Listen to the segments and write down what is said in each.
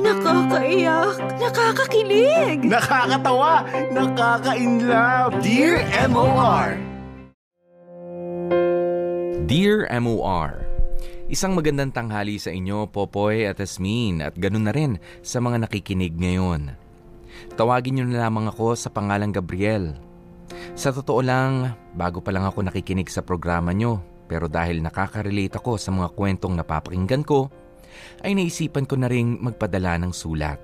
Nakakaiyak, nakakakilig. Nakakatawa, nakaka-inlove. Dear MOR! Dear MOR, Isang magandang tanghali sa inyo, Popoy at Asmin, at ganun na rin sa mga nakikinig ngayon. Tawagin niyo na lamang ako sa pangalang Gabriel. Sa totoo lang, bago pa lang ako nakikinig sa programa niyo, pero dahil nakaka-relate ako sa mga kwentong napapakinggan ko, ay naisipan ko na ring magpadala ng sulat.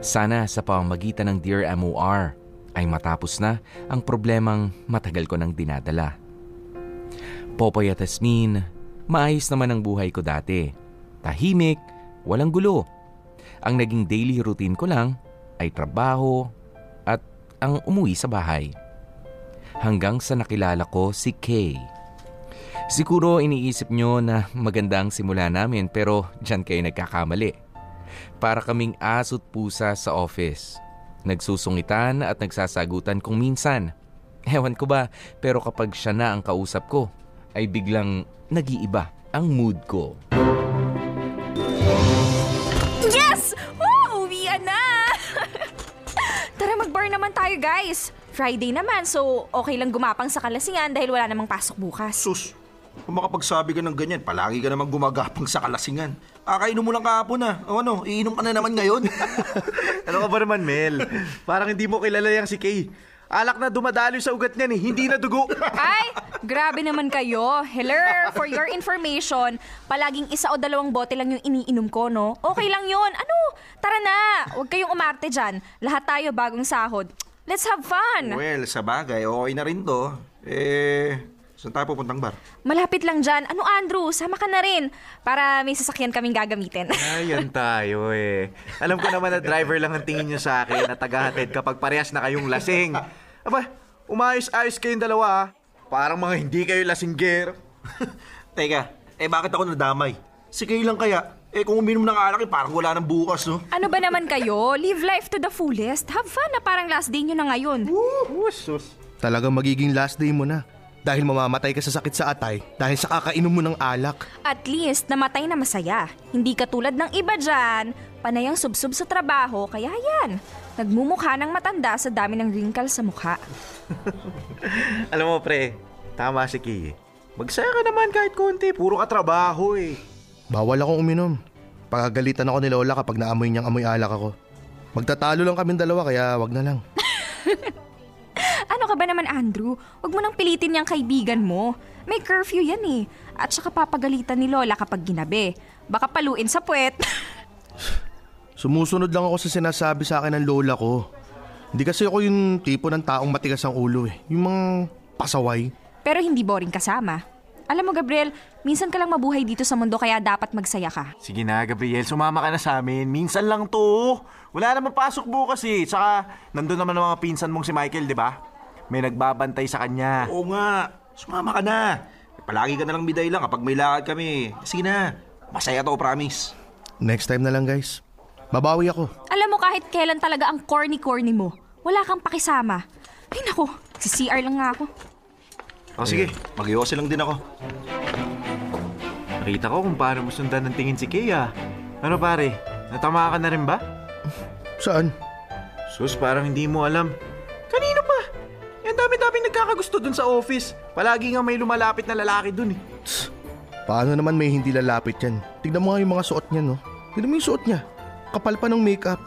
Sana sa pamamagitan ng Dear MOR ay matapos na ang problemang matagal ko nang dinadala. Popoy at Asmin, Maayos naman ang buhay ko dati. Tahimik, walang gulo. Ang naging daily routine ko lang ay trabaho at ang umuwi sa bahay. Hanggang sa nakilala ko si Kay. Siguro iniisip nyo na maganda ang simula namin pero dyan kayo nagkakamali. Para kaming asot pusa sa office. Nagsusungitan at nagsasagutan kung minsan. Ewan ko ba pero kapag siya na ang kausap ko ay biglang nag-iiba ang mood ko. Yes! Woo! Uwian na! Tara mag-bar naman tayo guys. Friday naman so okay lang gumapang sa kalasingan dahil wala namang pasok bukas. Sus, kung makapagsabi ka ng ganyan, palagi ka naman gumagapang sa kalasingan. Akainom mo lang kahapon na. O ano, iinom ka na naman ngayon. ano ka ba naman, Mel? Parang hindi mo kilala yung si Kay. Alak na dumadaloy sa ugat niyan eh, hindi na dugo. Ay, grabe naman kayo. Hello, for your information, palaging isa o dalawang bote lang yung iniinom ko, no? Okay lang yon. Ano? Tara na, huwag kayong umarte dyan. Lahat tayo bagong sahod. Let's have fun. well, sa bagay, okay na rin to. Eh, saan tayo pupuntang bar? Malapit lang dyan. Ano, Andrew? Sama ka na rin. Para may sasakyan kaming gagamitin. Ayan tayo eh. Alam ko naman na driver lang ang tingin niyo sa akin na tagahatid kapag parehas na kayong lasing. Aba, umayos-ayos kayong dalawa ah. Parang mga hindi kayo lasingger. Teka, eh bakit ako nadamay? Si kayo lang kaya. Eh kung uminom ng alak, eh, parang wala ng bukas, no? ano ba naman kayo? Live life to the fullest. Have fun na parang last day nyo na ngayon. Usus. Talagang magiging last day mo na. Dahil mamamatay ka sa sakit sa atay dahil sa kakainom mo ng alak. At least, namatay na masaya. Hindi katulad ng iba dyan, panayang subsub sa trabaho, kaya yan. Nagmumukha ng matanda sa dami ng wrinkles sa mukha. Alam mo pre, tama si Kay. Magsaya ka naman kahit konti, puro ka trabaho eh. Bawal akong uminom. Pagagalitan ako ni Lola kapag naamoy niyang amoy alak ako. Magtatalo lang kaming dalawa kaya wag na lang. Ano ka ba naman, Andrew? Huwag mo nang pilitin niyang kaibigan mo. May curfew yan eh. At saka papagalitan ni Lola kapag ginabi. Baka paluin sa puwet. Sumusunod lang ako sa sinasabi sa akin ng lola ko. Hindi kasi ako yung tipo ng taong matigas ang ulo eh. Yung mga pasaway. Pero hindi boring kasama. Alam mo, Gabriel, minsan ka lang mabuhay dito sa mundo kaya dapat magsaya ka. Sige na, Gabriel, sumama ka na sa amin. Minsan lang to. Wala naman pasok bukas eh. Tsaka, nandun naman ang mga pinsan mong si Michael, di ba? May nagbabantay sa kanya. Oo nga, sumama ka na. Palagi ka na lang biday lang kapag may lakad kami. Sige na, masaya to, promise. Next time na lang guys. Babawi ako. Alam mo kahit kailan talaga ang corny-corny mo. Wala kang pakisama. Ay nako, si CR lang nga ako. O sige, mag lang din ako. Nakita ko kung paano mo sundan ng tingin si Kea. Ano pare, natama ka na rin ba? Saan? Sus, parang hindi mo alam. Kanino pa? Yan dami-daming nagkakagusto dun sa office. Palagi nga may lumalapit na lalaki dun eh. Paano naman may hindi lalapit yan? Tignan mo nga yung mga suot niya no. Tignan mo yung suot niya. Kapal pa ng makeup.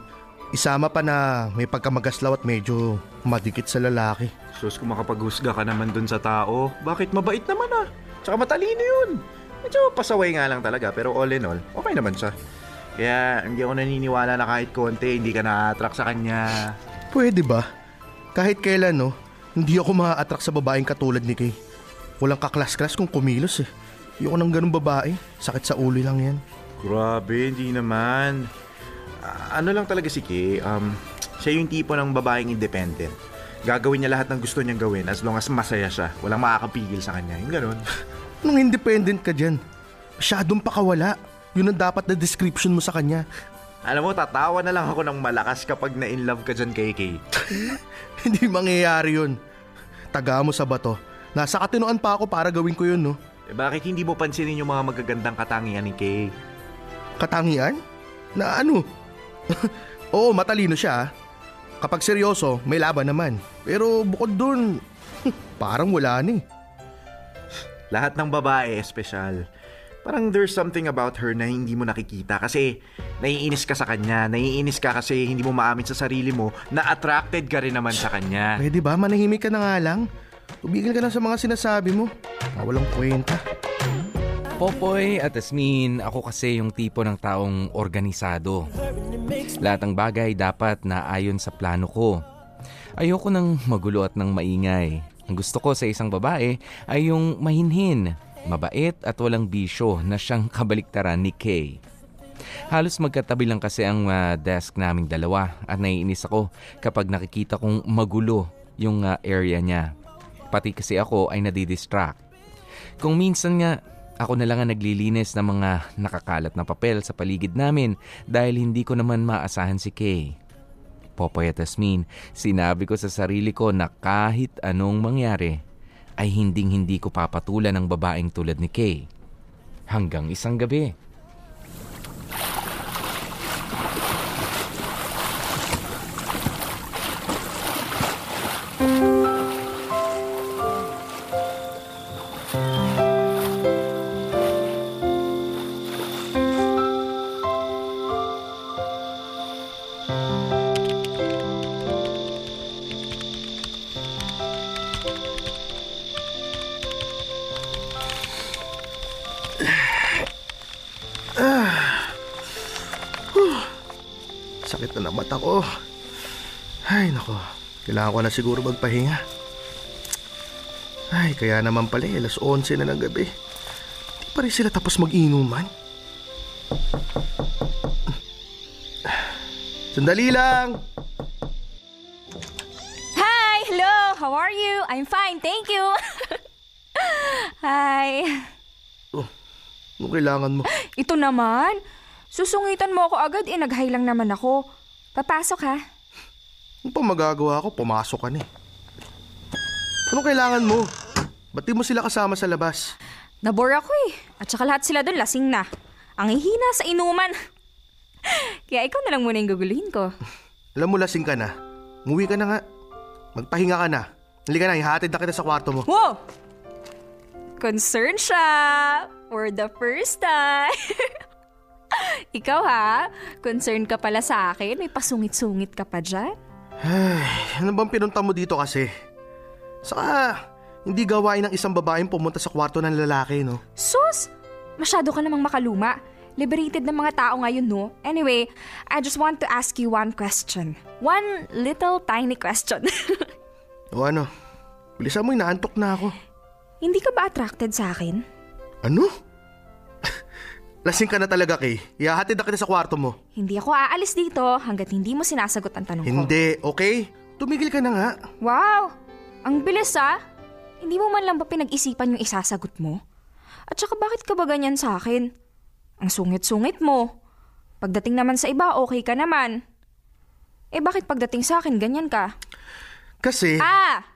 Isama pa na may pagkamagaslaw at medyo madikit sa lalaki. Sus, kung makapaghusga ka naman dun sa tao, bakit mabait naman ah? Tsaka matalino yun. Medyo pasaway nga lang talaga, pero all in all, okay naman siya. Kaya hindi ako naniniwala na kahit konti, hindi ka na-attract sa kanya. Pwede ba? Kahit kailan no, hindi ako ma-attract sa babaeng katulad ni Kay. Walang kaklas-klas kung kumilos eh. Ayoko ng ganung babae. Sakit sa ulo lang yan. Grabe, hindi naman. Ano lang talaga si Kay, um, siya yung tipo ng babaeng independent. Gagawin niya lahat ng gusto niyang gawin as long as masaya siya. Walang makakapigil sa kanya. Yung ganun. Nung independent ka dyan, masyadong pakawala. Yun ang dapat na description mo sa kanya. Alam mo, tatawa na lang ako ng malakas kapag na-inlove ka dyan kay Kay. Hindi mangyayari yun. Taga mo sa bato. Nasa katinoan pa ako para gawin ko yun, no? Eh, bakit hindi mo pansinin yung mga magagandang katangian ni Kay? Katangian? Na ano? Oo, matalino siya. Kapag seryoso, may laban naman. Pero bukod dun, parang wala ni. Lahat ng babae, espesyal. Parang there's something about her na hindi mo nakikita kasi naiinis ka sa kanya. Naiinis ka kasi hindi mo maamin sa sarili mo na attracted ka rin naman sa kanya. Pwede ba? Manahimik ka na nga lang. Tumigil ka lang sa mga sinasabi mo. Ah, walang kwenta. Popoy at Asmin, ako kasi yung tipo ng taong organisado. Lahat ng bagay dapat na ayon sa plano ko. Ayoko ng magulo at ng maingay. Ang gusto ko sa isang babae ay yung mahinhin, mabait at walang bisyo na siyang kabaliktaran ni Kay. Halos magkatabi lang kasi ang ah, desk naming dalawa at naiinis ako kapag nakikita kong magulo yung ah, area niya. Pati kasi ako ay nadidistract. Kung minsan nga, ako na lang ang naglilinis ng mga nakakalat na papel sa paligid namin dahil hindi ko naman maasahan si Kay. Popoy at Asmin, sinabi ko sa sarili ko na kahit anong mangyari, ay hinding hindi ko papatulan ng babaeng tulad ni Kay. Hanggang isang gabi. Kailangan ko na siguro magpahinga. Ay, kaya naman pala eh, alas 11 na ng gabi. Di pa rin sila tapos mag-inuman. Sandali lang! Hi! Hello! How are you? I'm fine, thank you! Hi! Anong kailangan mo? Ito naman. Susungitan mo ako agad, eh nag-hi lang naman ako. Papasok ha? Ano pa magagawa ko? Pumasok ka na eh. Anong kailangan mo? Ba't di mo sila kasama sa labas? Nabore ako eh. At saka lahat sila doon lasing na. Ang hihina sa inuman. Kaya ikaw na lang muna yung guguluhin ko. Alam mo, lasing ka na. Umuwi ka na nga. Magpahinga ka na. Halika na, ihatid na kita sa kwarto mo. Wow! Concern siya! For the first time! Ikaw ha? Concerned ka pala sa akin? May pasungit-sungit ka pa dyan? Ay, ano bang pinunta mo dito kasi? Saka, hindi gawain ng isang babaeng pumunta sa kwarto ng lalaki, no? Sus! Masyado ka namang makaluma. Liberated ng mga tao ngayon, no? Anyway, I just want to ask you one question. One little tiny question. O ano? Bilisan mo, inaantok na ako. Hindi ka ba attracted sa akin? Ano? Lasing ka na talaga, Kay. Ihahatid na kita sa kwarto mo. Hindi ako aalis dito hanggat hindi mo sinasagot ang tanong ko. Hindi, okay? Tumigil ka na nga. Wow! Ang bilis ah! Hindi mo man lang ba pinag-isipan yung isasagot mo? At saka bakit ka ba ganyan sa akin? Ang sungit-sungit mo. Pagdating naman sa iba, okay ka naman. Eh bakit pagdating sa akin, ganyan ka? Kasi, Ah!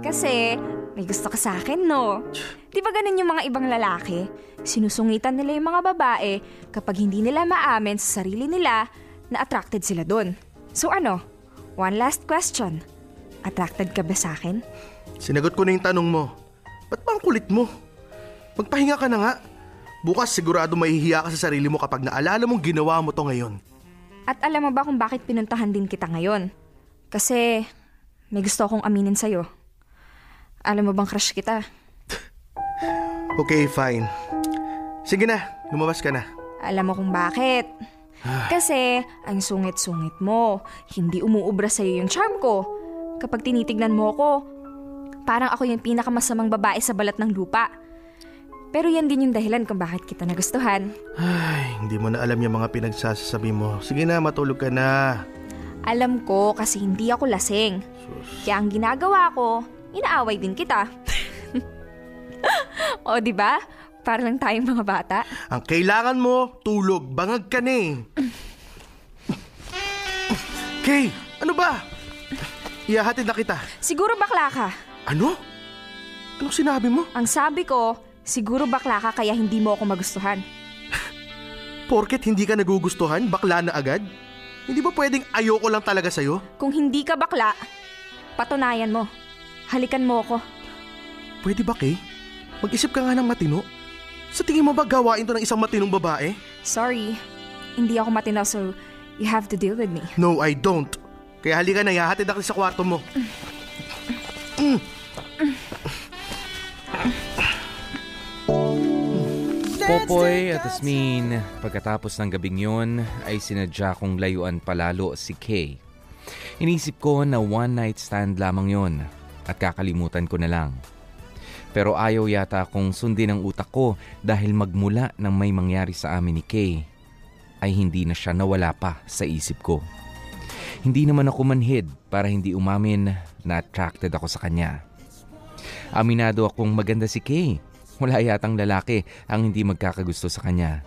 Kasi may gusto ka sa akin, no? Di ba ganun yung mga ibang lalaki? Sinusungitan nila yung mga babae kapag hindi nila maamin sa sarili nila na attracted sila dun. So ano? One last question. Attracted ka ba sa akin? sinagot ko na yung tanong mo. Ba't ba ang kulit mo? Magpahinga ka na nga. Bukas sigurado mahihiya ka sa sarili mo kapag naalala mong ginawa mo to ngayon. At alam mo ba kung bakit pinuntahan din kita ngayon? Kasi may gusto akong aminin sa'yo. Alam mo bang crush kita? Okay, fine. Sige na, lumabas ka na. Alam mo kung bakit? Kasi ang sungit-sungit mo. Hindi umuubra sa'yo yung charm ko. Kapag tinitignan mo ko, parang ako yung pinakamasamang babae sa balat ng lupa. Pero yan din yung dahilan kung bakit kita nagustuhan. Ay, hindi mo na alam yung mga pinagsasabi mo. Sige na, matulog ka na. Alam ko kasi hindi ako lasing. Kaya ang ginagawa ko, inaaway din kita. o, di ba? Para lang tayong mga bata. Ang kailangan mo, tulog. Bangag ka na eh. Kay, ano ba? Iyahatid na kita. Siguro bakla ka. Ano? Anong sinabi mo? Ang sabi ko, siguro bakla ka kaya hindi mo ako magustuhan. Porket hindi ka nagugustuhan, bakla na agad? Hindi ba pwedeng ayoko lang talaga sa'yo? Kung hindi ka bakla, patunayan mo. Halikan mo ako. Pwede ba, Kay? Mag-isip ka nga ng matino. Sa tingin mo ba gawain to ng isang matinong babae? Sorry, hindi ako matinaw so you have to deal with me. No, I don't. Kaya halika na, ihahatid ako sa kwarto mo. Popoy at Asmin, pagkatapos ng gabing yun, ay sinadya kong layuan palalo si Kay. Inisip ko na one night stand lamang yon at kakalimutan ko na lang. Pero ayaw yata akong sundin ang utak ko dahil magmula nang may mangyari sa amin ni Kay, ay hindi na siya nawala pa sa isip ko. Hindi naman ako manhid para hindi umamin na attracted ako sa kanya. Aminado akong maganda si Kay. Wala yatang lalaki ang hindi magkakagusto sa kanya.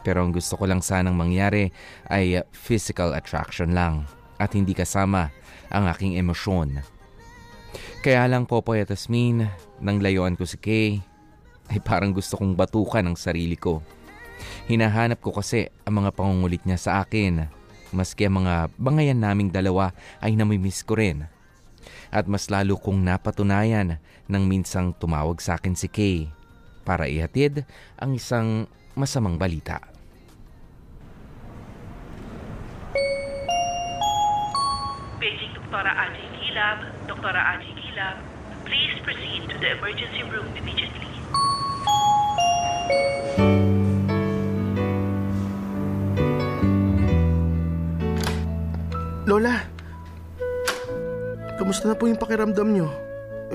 Pero ang gusto ko lang sanang mangyari ay physical attraction lang at hindi kasama ang aking emosyon. Kaya lang Popoy at Asmin, nang layuan ko si Kay, ay parang gusto kong batukan ang sarili ko. Hinahanap ko kasi ang mga pangungulit niya sa akin, maski ang mga bangayan naming dalawa ay namimiss ko rin. At mas lalo kong napatunayan nang minsang tumawag sa akin si Kay para ihatid ang isang masamang balita. Paging Doktora Aji Gilab, Doktora Aji Gilab, please proceed to the emergency room immediately. Lola, kamusta na po yung pakiramdam nyo?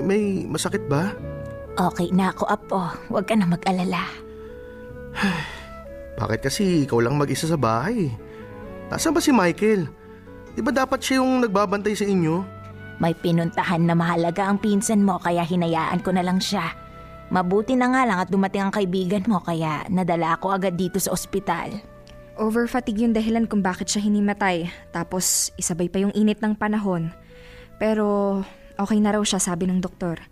May masakit ba? Okay na ako, Apo. Huwag ka na mag-alala. Bakit kasi ikaw lang mag-isa sa bahay? Nasaan ba si Michael? Di ba dapat siya yung nagbabantay sa inyo? May pinuntahan na mahalaga ang pinsan mo kaya hinayaan ko na lang siya. Mabuti na nga lang at dumating ang kaibigan mo kaya nadala ako agad dito sa ospital. Overfatigue yung dahilan kung bakit siya hinimatay. Tapos isabay pa yung init ng panahon. Pero okay na raw siya sabi ng doktor.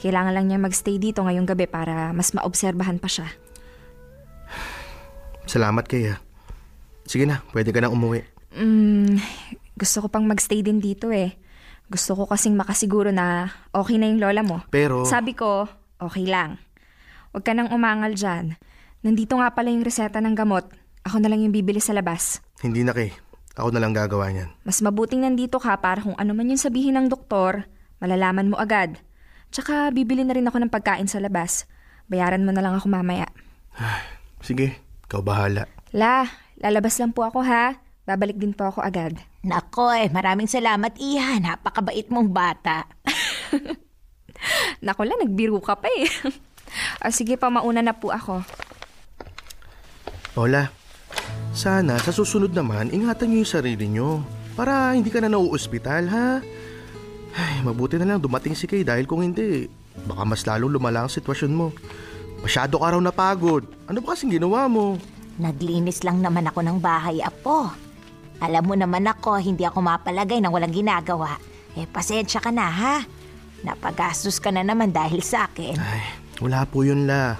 Kailangan lang niya magstay dito ngayong gabi para mas maobserbahan pa siya. Salamat kaya. Sige na, pwede ka na umuwi. Mm, gusto ko pang magstay din dito eh. Gusto ko kasing makasiguro na okay na yung lola mo. Pero... Sabi ko, okay lang. Huwag ka nang umangal dyan. Nandito nga pala yung reseta ng gamot. Ako na lang yung bibili sa labas. Hindi na kay. Ako na lang gagawa niyan. Mas mabuting nandito ka para kung ano man yung sabihin ng doktor, malalaman mo agad. Tsaka bibili na rin ako ng pagkain sa labas. Bayaran mo na lang ako mamaya. Sige, ikaw bahala. La, lalabas lang po ako ha. Babalik din po ako agad. Nako eh, maraming salamat Iha. Napakabait mong bata. Nako la, nagbiro ka pa eh. ah, sige pa, mauna na po ako. Lola, sana sa susunod naman, ingatan niyo yung sarili niyo. Para hindi ka na nauospital, ha? Ay, mabuti na lang dumating si Kay dahil kung hindi, baka mas lalong lumala ang sitwasyon mo. Masyado ka raw napagod. Ano ba kasing ginawa mo? Naglinis lang naman ako ng bahay, Apo. Alam mo naman ako, hindi ako mapalagay nang walang ginagawa. Eh, pasensya ka na, ha? Napagastos ka na naman dahil sa akin. Ay, wala po yun la.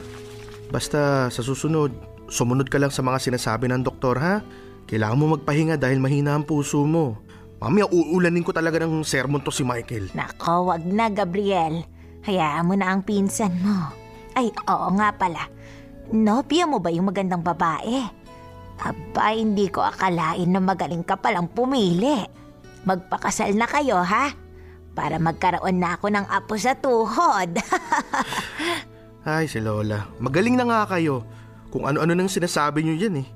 Basta sa susunod, sumunod ka lang sa mga sinasabi ng doktor ha. Kailangan mo magpahinga dahil mahina ang puso mo. Mamaya uulanin ko talaga ng sermon to si Michael. Nako, wag na, Gabriel. Hayaan mo na ang pinsan mo. Ay, oo nga pala. Nobya mo ba yung magandang babae? Aba, hindi ko akalain na magaling ka palang pumili. Magpakasal na kayo, ha? Para magkaroon na ako ng apo sa tuhod. Ay, si Lola. Magaling na nga kayo. Kung ano-ano nang sinasabi niyo yan eh.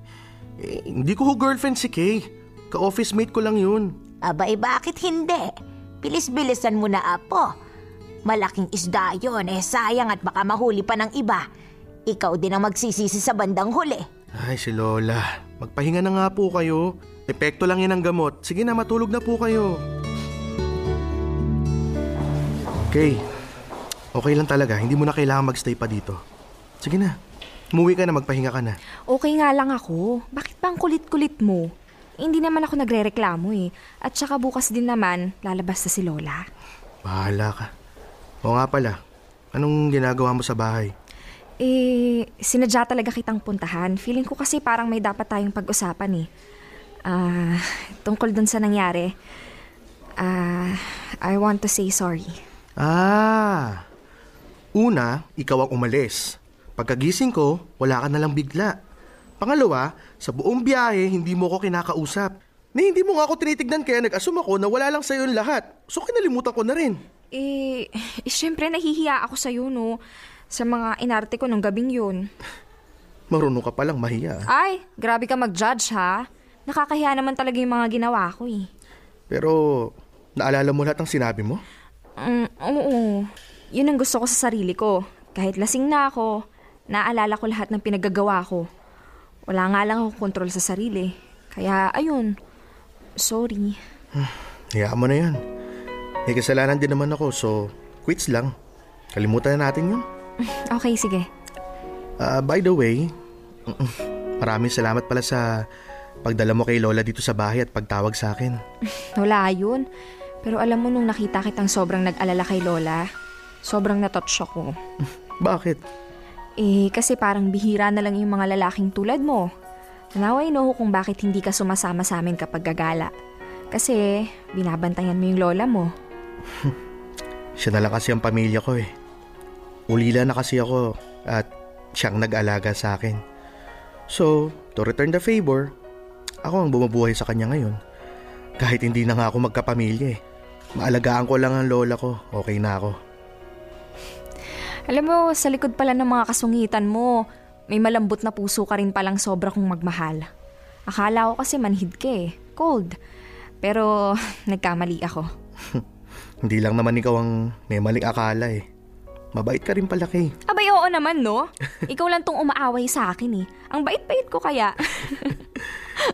eh hindi ko ho girlfriend si Kay. Ka-office mate ko lang yun. Abay, bakit hindi? Bilis-bilisan mo na, apo. Malaking isda yon eh sayang at baka mahuli pa ng iba. Ikaw din ang magsisisi sa bandang huli. Ay, si Lola. Magpahinga na nga po kayo. Epekto lang yan ang gamot. Sige na, matulog na po kayo. Kay, okay lang talaga. Hindi mo na kailangan magstay pa dito. Sige na. Umuwi ka na, magpahinga ka na. Okay nga lang ako. Bakit ba ang kulit-kulit mo? Hindi naman ako nagre-reklamo eh. At saka bukas din naman, lalabas na si Lola. Bahala ka. Oo nga pala. Anong ginagawa mo sa bahay? Eh, sinadya talaga kitang puntahan. Feeling ko kasi parang may dapat tayong pag-usapan eh. Ah, tungkol dun sa nangyari. Ah, I want to say sorry. Ah, una, ikaw ang umalis. Pagkagising ko, wala ka nalang bigla. Pangalawa, sa buong biyahe, hindi mo ko kinakausap. Na hindi mo nga ako tinitignan kaya nag-assume ako na wala lang sa'yo lahat. So kinalimutan ko na rin. Eh, eh syempre nahihiya ako sa'yo, no? Sa mga inarte ko nung gabing yun. Marunong ka palang mahiya. Ay, grabe ka mag-judge, ha? Nakakahiya naman talaga yung mga ginawa ko, eh. Pero, naalala mo lahat ng sinabi mo? Mm, oo. Yun ang gusto ko sa sarili ko. Kahit lasing na ako, naalala ko lahat ng pinagagawa ko. Wala nga lang ako kontrol sa sarili. Kaya, ayun. Sorry. Hayaan mo na yan. May kasalanan din naman ako, so quits lang. Kalimutan na natin yun. Okay, sige. Ah, by the way, maraming salamat pala sa pagdala mo kay Lola dito sa bahay at pagtawag sa akin. Wala yun. Pero alam mo nung nakita kitang sobrang nag-alala kay Lola, sobrang natouch ako. Bakit? Eh, kasi parang bihira na lang yung mga lalaking tulad mo. Now I know kung bakit hindi ka sumasama sa amin kapag gagala. Kasi binabantayan mo yung lola mo. Siya na lang kasi ang pamilya ko eh. Ulila na kasi ako at siyang nag-alaga sa akin. So, to return the favor, ako ang bumubuhay sa kanya ngayon. Kahit hindi na nga ako magkapamilya eh. Maalagaan ko lang ang lola ko, okay na ako. Alam mo, sa likod pala ng mga kasungitan mo, may malambot na puso ka rin palang sobra kong magmahal. Akala ko kasi manhid ka eh. Cold. Pero nagkamali ako. Hindi lang naman ikaw ang may maling akala eh. Mabait ka rin pala kay. Abay, oo naman, no? Ikaw lang tong umaaway sa akin eh. Ang bait-bait ko kaya.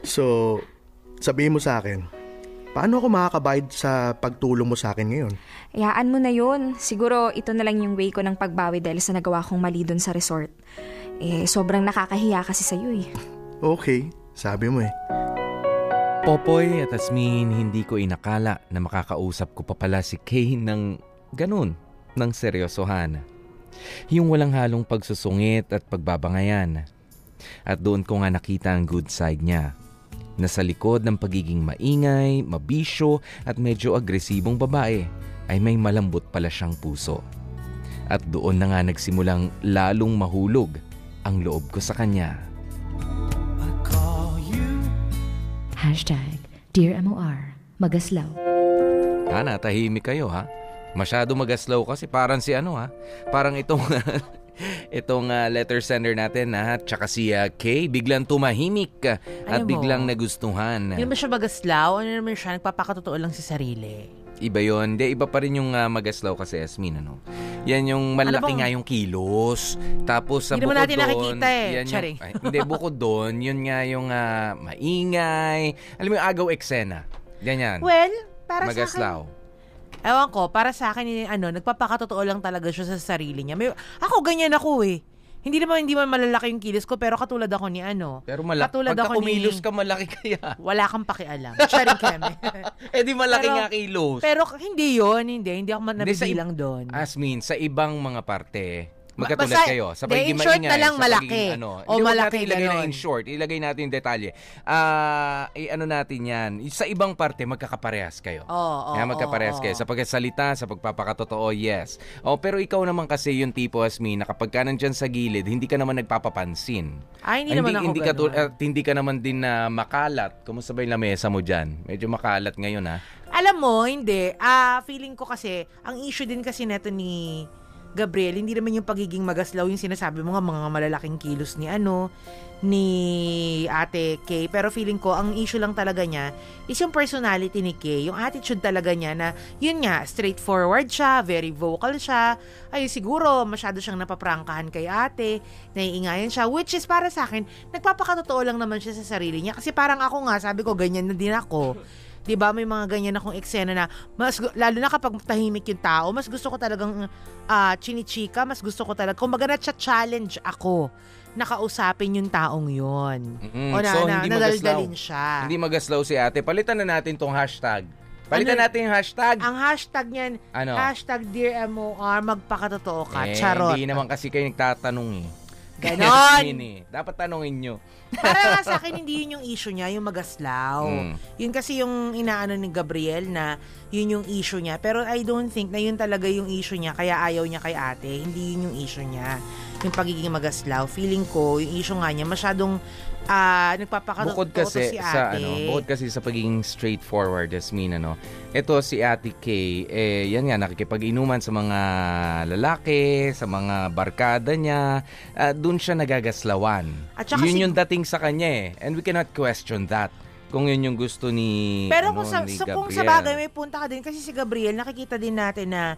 So, sabihin mo sa akin, paano ako makakabayad sa pagtulong mo sa akin ngayon? Hayaan mo na yun. Siguro ito na lang yung way ko ng pagbawi dahil sa nagawa kong mali dun sa resort. Eh, sobrang nakakahiya kasi sa'yo eh. Okay, sabi mo eh. Popoy at Asmin, hindi ko inakala na makakausap ko pa pala si Kay ng ganun, ng seryosohan. Yung walang halong pagsusungit at pagbabangayan. At doon ko nga nakita ang good side niya. Na sa likod ng pagiging maingay, mabisyo at medyo agresibong babae ay may malambot pala siyang puso. At doon na nga nagsimulang lalong mahulog ang loob ko sa kanya. Hashtag Dear MOR Magaslaw Ha, natahimik kayo ha. Masyado magaslaw kasi parang si ano ha. Parang itong itong ah, letter sender natin ha, tsaka si ah, Kay biglang tumahimik ah, at mo, biglang nagustuhan. Hindi naman siya magaslaw. Ano naman siya, nagpapakatotoo lang sa sarili. Iba yon, Hindi, iba pa rin yung ah, magaslaw kasi Esmin ano. Yan yung malaki Ano nga yung kilos. Tapos sa bukod natin doon, nakikita eh. yan yung- Charing. ay, hindi, bukod doon, yun nga yung ah, maingay. Alam mo yung agaw eksena. Ganyan. Well, para sa akin, Magaslaw. Ewan ko, para sa akin, ano, nagpapakatotoo lang talaga siya sa sarili niya. May, ako, ganyan ako eh. Hindi naman, hindi man malalaki yung kilos ko, pero katulad ako ni ano. Pero malaki. Katulad Pagka ako ni- kumilos ka, malaki kaya. Wala kang pakialam. Charing keme. eh di malaki Pero- nga kilos. pero hindi yon hindi. Hindi ako man nabibilang ib- doon. Asmin, sa ibang mga parte, magkatulad basta- kayo. Sa pagiging in short maingay, na lang sa malaki. pagiging ano. O malaki, natin ilagay na ganon. in short. Ilagay natin yung detalye. Ah, eh, ano natin yan. Sa ibang parte, magkakaparehas kayo. Oo, oo, Kaya magkaparehas oo, kayo. Sa pagkasalita, sa pagpapakatotoo, yes. Oh, pero ikaw naman kasi yung tipo, Asmin, na kapag ka nandyan sa gilid, hindi ka naman nagpapapansin. Ay, hindi naman ako hindi ka, ganon. at hindi ka naman din na makalat. Kumusta ba yung lamesa mo dyan? Medyo makalat ngayon, ha? Alam mo, hindi. Ah, feeling ko kasi, ang issue din kasi neto ni Gabriel, hindi naman yung pagiging magaslaw yung sinasabi mo nga mga malalaking kilos ni ano, ni Ate Kay. Pero feeling ko, ang issue lang talaga niya is yung personality ni Kay. Yung attitude talaga niya na, yun nga, straightforward siya, very vocal siya. Ay, siguro, masyado siyang napaprangkahan kay ate, naiingayan siya, which is para sa akin, nagpapakatotoo lang naman siya sa sarili niya. Kasi parang ako nga, sabi ko, ganyan na din ako. 'Di ba may mga ganyan akong eksena na mas lalo na kapag tahimik yung tao, mas gusto ko talagang ah chinichika, mas gusto ko talaga kumbaga na challenge ako nakausapin yung taong yon. Mm, o na, so, na hindi nadaldalin siya. Hindi magaslaw si ate. Palitan na natin tong hashtag. Palitan Ano- natin yung hashtag. Ang hashtag niyan, Ano? hashtag Dear MOR, magpakatotoo ka. eh, Charot. Hindi naman kasi kayo nagtatanong eh. Ganon. Eh. Dapat tanongin nyo. Para sa akin, hindi yun yung issue niya, yung magaslaw. Mm. Yun kasi yung inaano ni Gabriel na yun yung issue niya. Pero I don't think na yun talaga yung issue niya, kaya ayaw niya kay ate. Hindi yun yung issue niya. Yung pagiging magaslaw. Feeling ko, yung issue nga niya, masyadong ah nagpapakatoto Bukod kasi si sa ate. ano, bukod kasi sa pagiging straightforward, Jasmine, ano. Ito si Ate Kay, eh yan nga nakikipag-inuman sa mga lalaki, sa mga barkada niya. Ah, doon siya nagagaslawan. At yun si- yung dating sa kanya eh. And we cannot question that. Kung yun yung gusto ni Pero ano, kung sa, ni sa- kung sa bagay may punta ka din kasi si Gabriel nakikita din natin na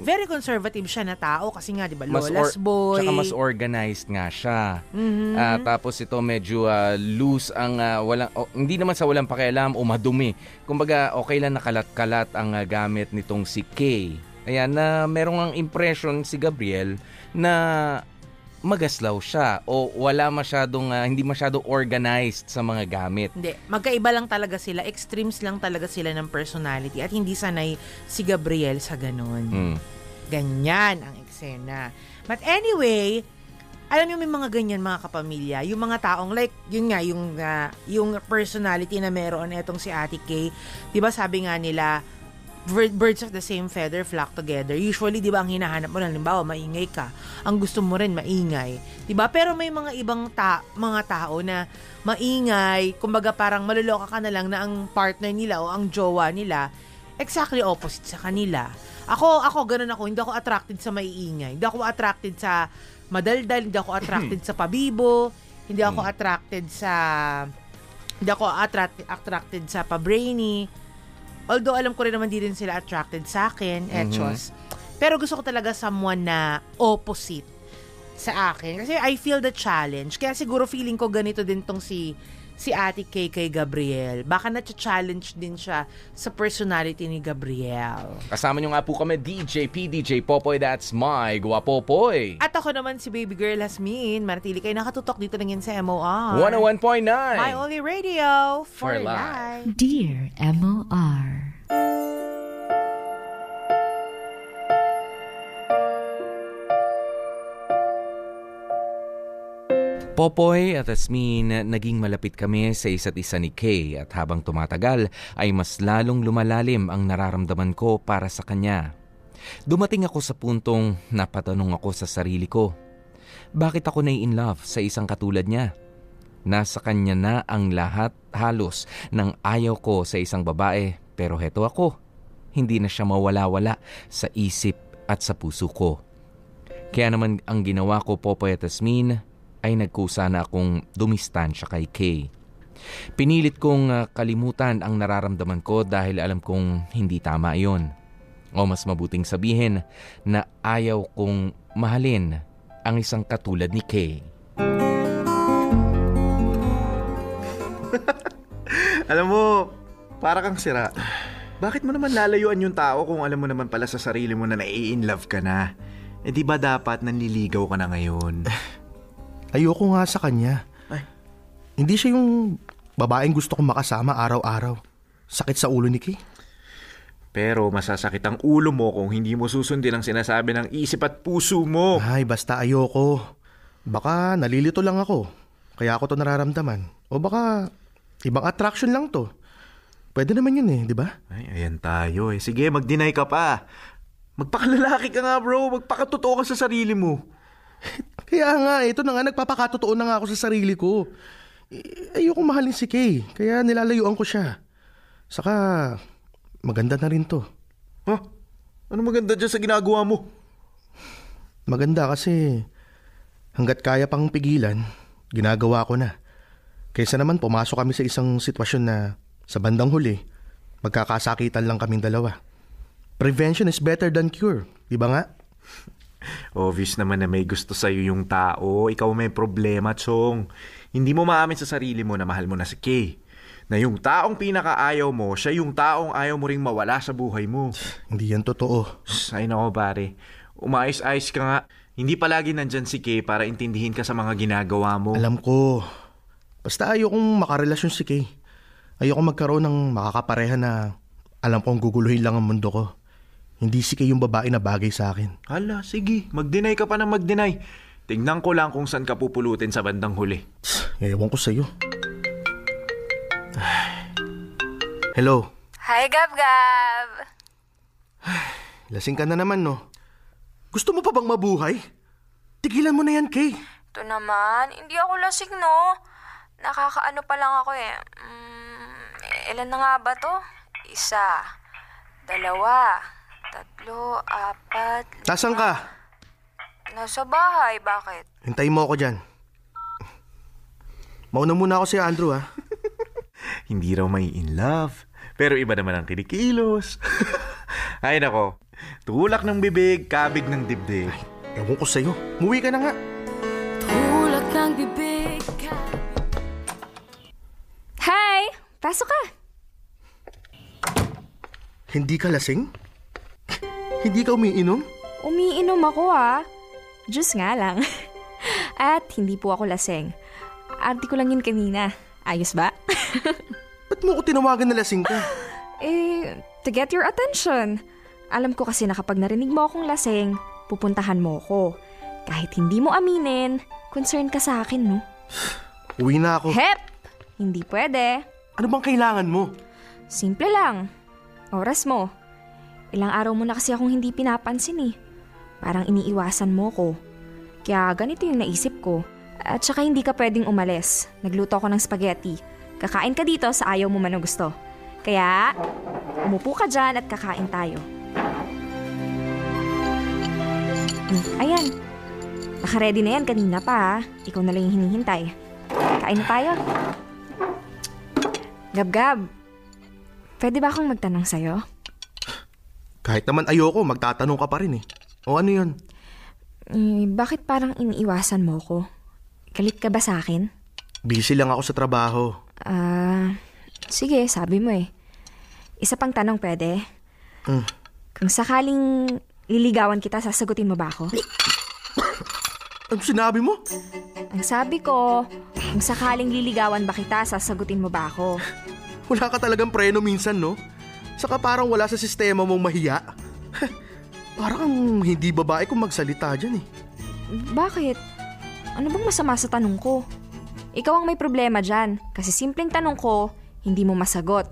very conservative siya na tao kasi nga 'di ba mas lola's boy. Tsaka mas organized nga siya. Mhm. Ah, tapos ito medyo ah, loose ang ah, walang oh, hindi naman sa walang pakialam o madumi. Kumbaga okay lang nakalat-kalat ang ah, gamit nitong si Kay. Ayan na merong ang impression si Gabriel na magaslaw siya o wala masyadong ah, hindi masyado organized sa mga gamit. Hindi, magkaiba lang talaga sila, extremes lang talaga sila ng personality at hindi sanay si Gabriel sa ganun. Mm. Ganyan ang eksena. But anyway, alam niyo may mga ganyan mga kapamilya, yung mga taong like yun nga yung ah, yung personality na meron etong si Ate Kay, 'di ba sabi nga nila birds of the same feather flock together. Usually, 'di ba, ang hinahanap mo na halimbawa maingay ka, ang gusto mo rin maingay, 'di ba? Pero may mga ibang ta- mga tao na maingay, kumbaga parang maluloka ka na lang na ang partner nila o ang jowa nila exactly opposite sa kanila. Ako, ako, ganun ako. Hindi ako attracted sa maiingay. Hindi ako attracted sa madaldal. Hindi ako attracted sa pabibo. Hindi ako attracted sa... Hindi ako attracted, attracted sa pabrainy. Although, alam ko rin naman di rin sila attracted sa akin, etchos. Pero gusto ko talaga someone na opposite sa akin. Kasi I feel the challenge. Kaya siguro feeling ko ganito din tong si si Ate Kay kay Gabriel. Baka na-challenge din siya sa personality ni Gabriel. Kasama nyo nga po kami DJ PDJ Popoy That's My Guwapopoy. At ako naman si Baby Girl Hasmin. Manatili kayo nakatutok dito lang yan sa MOR. 101.9. My only radio for, For life. life. Dear MOR. Popoy at Asmin, naging malapit kami sa isa't isa ni Kay at habang tumatagal ay mas lalong lumalalim ang nararamdaman ko para sa kanya. Dumating ako sa puntong napatanong ako sa sarili ko. Bakit ako na in love sa isang katulad niya? Nasa kanya na ang lahat halos ng ayaw ko sa isang babae pero heto ako. Hindi na siya mawala-wala sa isip at sa puso ko. Kaya naman ang ginawa ko Popoy at Asmin ay nagkusa na akong dumistansya kay Kay. Pinilit kong ah, kalimutan ang nararamdaman ko dahil alam kong hindi tama iyon. O mas mabuting sabihin na ayaw kong mahalin ang isang katulad ni Kay. Alam mo, para kang sira. Bakit mo naman lalayuan yung tao kung alam mo naman pala sa sarili mo na nai-in love ka na? Eh di ba dapat nanliligaw ka na ngayon? Ayoko nga sa kanya. Ay. Hindi siya yung babaeng gusto kong makasama araw-araw. Sakit sa ulo ni Kay. Pero masasakit ang ulo mo kung hindi mo susundin ang sinasabi ng isip at puso mo. Ay, basta ayoko. Baka nalilito lang ako. Kaya ako to nararamdaman. O baka ibang attraction lang to. Pwede naman yun eh, di ba? Ay, ayan tayo eh. Sige, mag-deny ka pa. Magpakalalaki ka nga bro. Magpakatotoo ka sa sarili mo. Kaya nga, ito na nga, nagpapakatotoo na nga ako sa sarili ko. Eh, Ayoko mahalin si Kay, kaya nilalayuan ko siya. Saka, maganda na rin to. Ha? Ano maganda dyan sa ginagawa mo? Maganda kasi hanggat kaya pang pigilan, ginagawa ko na. Kaysa naman pumasok kami sa isang sitwasyon na sa bandang huli, magkakasakitan lang kaming dalawa. Prevention is better than cure, di ba nga? Obvious naman na may gusto sa'yo yung tao. Ikaw may problema, Chong. Hindi mo maamin sa sarili mo na mahal mo na si Kay. Na yung taong pinakaayaw mo, siya yung taong ayaw mo ring mawala sa buhay mo. Hindi yan totoo. Ay nako pare, umayos-ayos ka nga. Hindi palagi nandyan si Kay para intindihin ka sa mga ginagawa mo. Alam ko. Basta ayokong makarelasyon si Kay. Ayoko magkaroon ng makakapareha na alam kong guguluhin lang ang mundo ko. Hindi si Kay yung babae na bagay sa akin. Hala, sige, mag-deny ka pa ng mag-deny. Tingnan ko lang kung saan ka pupulutin sa bandang huli. Ewan ko sa'yo. Hello. Hi, Gab Gab! Lasing ka na naman, no? Gusto mo pa bang mabuhay? Tigilan mo na yan, Kay. Ito naman, hindi ako lasing, no? Nakakaano pa lang ako eh. Mm, ilan na nga ba to? Isa, dalawa, tatlo, apat, lima. Nasaan ka? Nasa bahay, bakit? Hintayin mo ako dyan. Mauna muna ako si Andrew, ha? Hindi raw may in love. Pero iba naman ang kinikilos. Ay nako, tulak ng bibig, kabig ng dibdib. Ewan ko sa'yo. Muwi ka na nga. Tulak ng bibig ka. Hi! Pasok ka! Hindi ka lasing? Hindi ka umiinom? Umiinom ako ah. Juice nga lang. At hindi po ako laseng. Arte ko lang yun kanina. Ayos ba? Ba't mo ko tinawagan na lasing ka? eh, to get your attention. Alam ko kasi na kapag narinig mo akong laseng, pupuntahan mo ko. Kahit hindi mo aminin, concern ka sa akin, no? Uwi na ako. Hep! Hindi pwede. Ano bang kailangan mo? Simple lang. Oras mo. Ilang araw mo na kasi akong hindi pinapansin eh. Parang iniiwasan mo ko. Kaya ganito yung naisip ko. At saka hindi ka pwedeng umalis. Nagluto ako ng spaghetti. Kakain ka dito sa ayaw mo man na gusto. Kaya, umupo ka dyan at kakain tayo. Hmm, ayan. Nakaready na yan kanina pa. Ikaw na lang yung hinihintay. Kain na tayo. Gab-gab, pwede ba akong magtanong sa'yo? Kahit naman ayoko, magtatanong ka pa rin eh. O ano yun? Eh, bakit parang iniiwasan mo ko? Galit ka ba sa akin? Busy lang ako sa trabaho. Ah, sige, sabi mo eh. Isa pang tanong pwede? Hmm. Kung sakaling liligawan kita, sasagutin mo ba ako? Ano sinabi mo? Ang sabi ko, kung sakaling liligawan ba kita, sasagutin mo ba ako? Wala ka talagang preno minsan, no? Saka parang wala sa sistema mong mahiya. parang hindi babae kung magsalita dyan eh. Bakit? Ano bang masama sa tanong ko? Ikaw ang may problema dyan, kasi simpleng tanong ko, hindi mo masagot.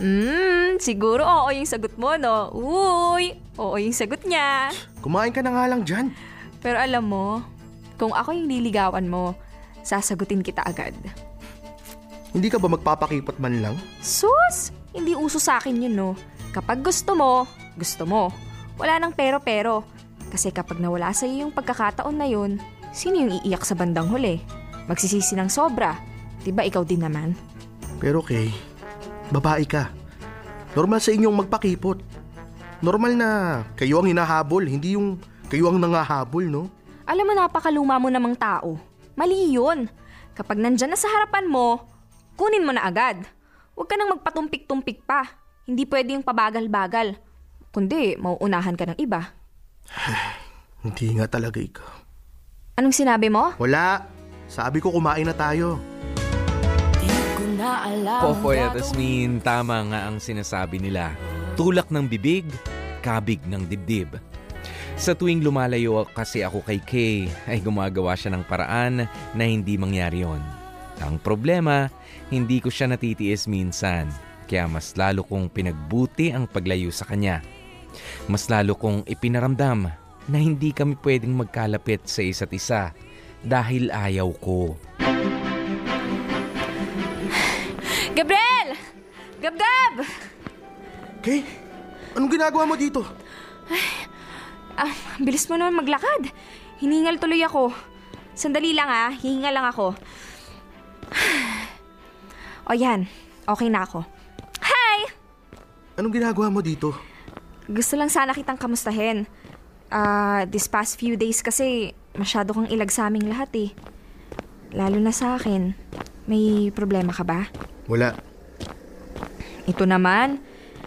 Hmm, siguro oo yung sagot mo, no? Uy, oo yung sagot niya. Kumain ka na nga lang dyan. Pero alam mo, kung ako yung liligawan mo, sasagutin kita agad. Hindi ka ba magpapakipot man lang? Sus! Hindi uso sa akin yun, no? Kapag gusto mo, gusto mo. Wala nang pero-pero. Kasi kapag nawala sa iyo yung pagkakataon na yun, sino yung iiyak sa bandang huli? Magsisisi ng sobra. Diba ikaw din naman? Pero Kay, babae ka. Normal sa inyong magpakipot. Normal na kayo ang hinahabol, hindi yung kayo ang nangahabol, no? Alam mo, napakaluma mo namang tao. Mali yun. Kapag nandyan na sa harapan mo, kunin mo na agad. Huwag ka nang magpatumpik-tumpik pa. Hindi pwede yung pabagal-bagal. Kundi, mauunahan ka ng iba. Hindi nga talaga ikaw. Anong sinabi mo? Wala. Sabi ko kumain na tayo. Popoy at Asmin, tama nga ang sinasabi nila. Tulak ng bibig, kabig ng dibdib. Sa tuwing lumalayo kasi ako kay Kay, ay gumagawa siya ng paraan na hindi mangyari yon. Ang problema, hindi ko siya natitiis minsan, kaya mas lalo kong pinagbuti ang paglayo sa kanya. Mas lalo kong ipinaramdam na hindi kami pwedeng magkalapit sa isa't isa dahil ayaw ko. Gabriel! Gab-gab! Kay, anong ginagawa mo dito? Ah, bilis mo naman maglakad. Hiningal tuloy ako. Sandali lang ah, hihinga lang ako. O yan, okay na ako. Hi! Anong ginagawa mo dito? Gusto lang sana kitang kamustahin. Ah, this past few days kasi masyado kang ilag sa aming lahat eh. Lalo na sa akin. May problema ka ba? Wala. Ito naman,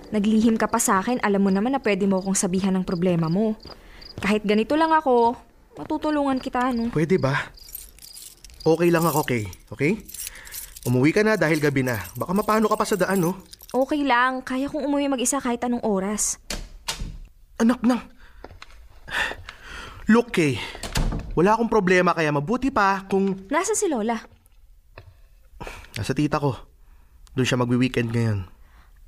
naglihim ka pa sa akin, alam mo naman na pwede mo akong sabihan ng problema mo. Kahit ganito lang ako, matutulungan kita, no? Pwede ba? Okay lang ako, Kay. Okay? Umuwi ka na dahil gabi na. Baka mapano ka pa sa daan, no? Okay lang, kaya kong umuwi mag-isa kahit anong oras. Anak nang. Look, Kay. Wala akong problema kaya mabuti pa kung Nasa si Lola? nasa tita ko. Doon siya magwi-weekend ngayon.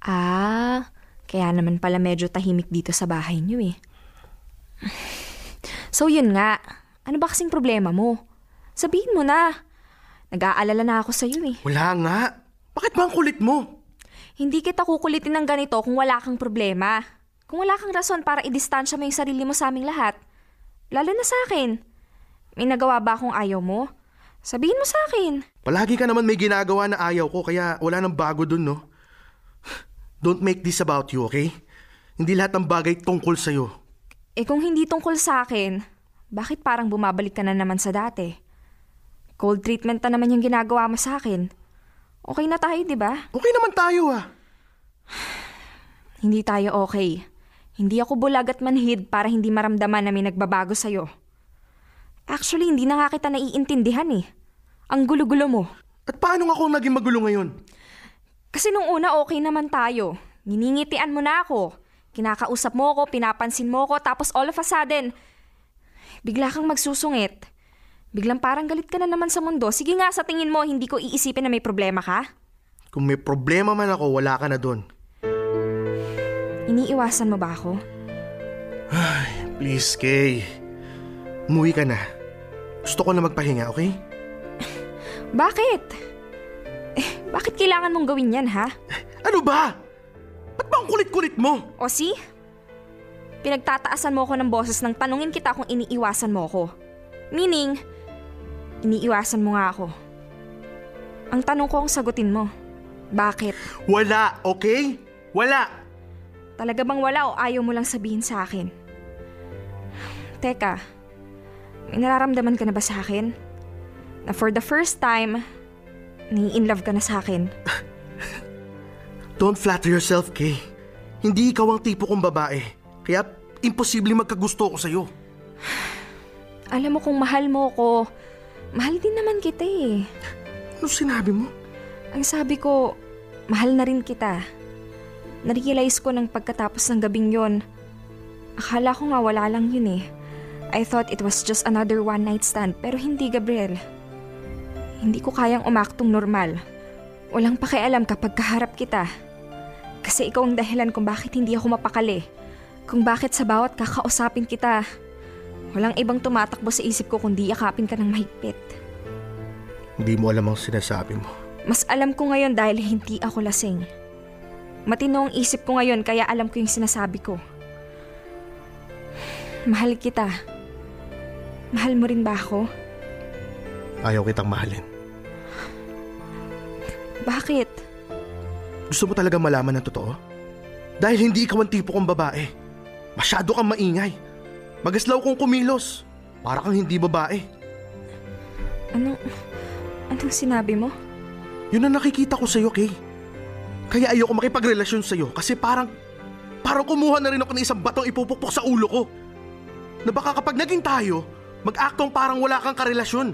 Ah, kaya naman pala medyo tahimik dito sa bahay niyo eh. So yun nga, ano ba kasing problema mo? Sabihin mo na. Nag-aalala na ako sa'yo eh. Wala nga. Bakit ba ang kulit mo? Hindi kita kukulitin ng ganito kung wala kang problema. Kung wala kang rason para idistansya mo yung sarili mo sa aming lahat. Lalo na sa akin. May nagawa ba akong ayaw mo? Sabihin mo sa akin. Palagi ka naman may ginagawa na ayaw ko kaya wala nang bago dun, no? Don't make this about you, okay? Hindi lahat ng bagay tungkol sa'yo. Eh kung hindi tungkol sa akin, bakit parang bumabalik ka na naman sa dati? Cold treatment na naman yung ginagawa mo sa akin. Okay na tayo, di ba? Okay naman tayo, ah. Hindi tayo okay. Hindi ako bulag at manhid para hindi maramdaman na may nagbabago sa'yo. Actually, hindi na nga kita naiintindihan eh. Ang gulo-gulo mo. At paano nga ako naging magulo ngayon? Kasi nung una okay naman tayo. Niningitian mo na ako. Kinakausap mo ako, pinapansin mo ako, tapos all of a sudden, bigla kang magsusungit. Biglang parang galit ka na naman sa mundo. Sige nga, sa tingin mo, hindi ko iisipin na may problema ka? Kung may problema man ako, wala ka na doon. Iniiwasan mo ba ako? Please, Kay. Umuwi ka na. Gusto ko na magpahinga, okay? Bakit? Eh, bakit kailangan mong gawin yan, ha? Ano ba? Ba't ba ang kulit-kulit mo? O si? Pinagtataasan mo ako ng boses nang tanungin kita kung iniiwasan mo ako. Meaning, iniiwasan mo nga ako. Ang tanong ko ang sagutin mo. Bakit? Wala, okay? Wala. Talaga bang wala o ayaw mo lang sabihin sa akin? Teka, may nararamdaman ka na ba sa akin? Na for the first time, nai-in love ka na sa akin. Don't flatter yourself, Kay. Hindi ikaw ang tipo kong babae. Kaya imposible magkagusto ko sa'yo. Alam mo kung mahal mo ko, mahal din naman kita eh. Ano sinabi mo? Ang sabi ko, mahal na rin kita. Narealize ko ng pagkatapos ng gabing yon. Akala ko nga wala lang yun eh. I thought it was just another one night stand pero hindi Gabriel. Hindi ko kayang umaktong normal. Walang pakialam kapag kaharap kita. Kasi ikaw ang dahilan kung bakit hindi ako mapakali. Kung bakit sa bawat kakausapin kita, walang ibang tumatakbo sa isip ko kundi yakapin ka ng mahigpit. Hindi mo alam ang sinasabi mo. Mas alam ko ngayon dahil hindi ako lasing. Matino ang isip ko ngayon kaya alam ko yung sinasabi ko. Mahal kita. Mahal mo rin ba ako? Ayaw kitang mahalin. Bakit? Gusto mo talaga malaman ng totoo? Dahil hindi ikaw ang tipo kong babae. Masyado kang maingay. Magaslaw kong kumilos. Para kang hindi babae. Anong... Anong sinabi mo? Yun ang nakikita ko sa'yo, Kay. Kaya ayoko makipagrelasyon sa'yo kasi parang... Parang kumuha na rin ako ng isang batong ipupukpok sa ulo ko. Na baka kapag naging tayo, mag-aktong parang wala kang karelasyon.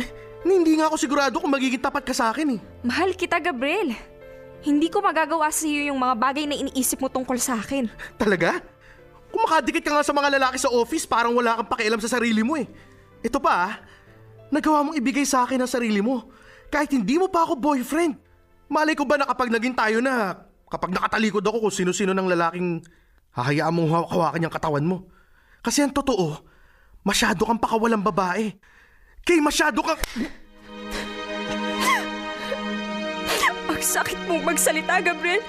Eh, hindi nga ako sigurado kung magiging tapat ka sa akin eh. Mahal kita, Gabriel. Hindi ko magagawa sa iyo yung mga bagay na iniisip mo tungkol sa akin. Talaga? Kung makadikit ka nga sa mga lalaki sa office, parang wala kang pakialam sa sarili mo eh. Ito pa ah, nagawa mong ibigay sa akin ang sarili mo. Kahit hindi mo pa ako boyfriend. Malay ko ba na kapag naging tayo na, kapag nakatalikod ako kung sino-sino ng lalaking hahayaan mong hawak-hawakan yung katawan mo. Kasi ang totoo, masyado kang pakawalang babae. Kay masyado kang... Ang sakit mong magsalita, Gabriel.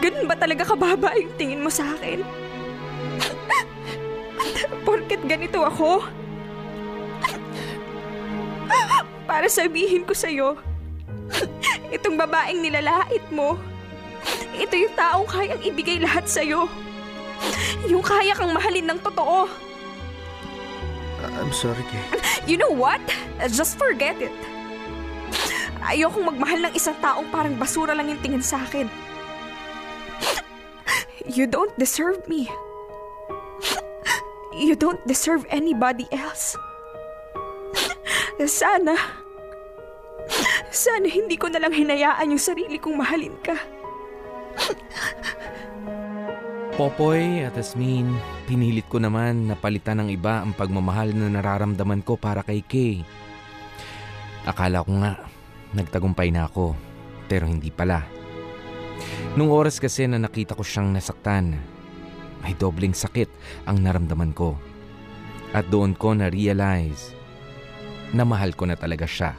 Ganun ba talaga kababa yung tingin mo sa akin? Porket ganito ako? Para sabihin ko sa'yo, itong babaeng nilalait mo, ito yung taong kayang ibigay lahat sa'yo. Yung kaya kang mahalin ng totoo. I'm sorry, Kay. You know what? Just forget it. Ayokong magmahal ng isang taong parang basura lang yung tingin sa akin. You don't deserve me. You don't deserve anybody else. Sana, sana hindi ko na lang hinayaan yung sarili kong mahalin ka. Popoy at Asmin, pinilit ko naman na palitan ng iba ang pagmamahal na nararamdaman ko para kay Kay. Akala ko nga, nagtagumpay na ako, pero hindi pala. Nung oras kasi na nakita ko siyang nasaktan, may dobling sakit ang naramdaman ko. At doon ko na-realize na mahal ko na talaga siya.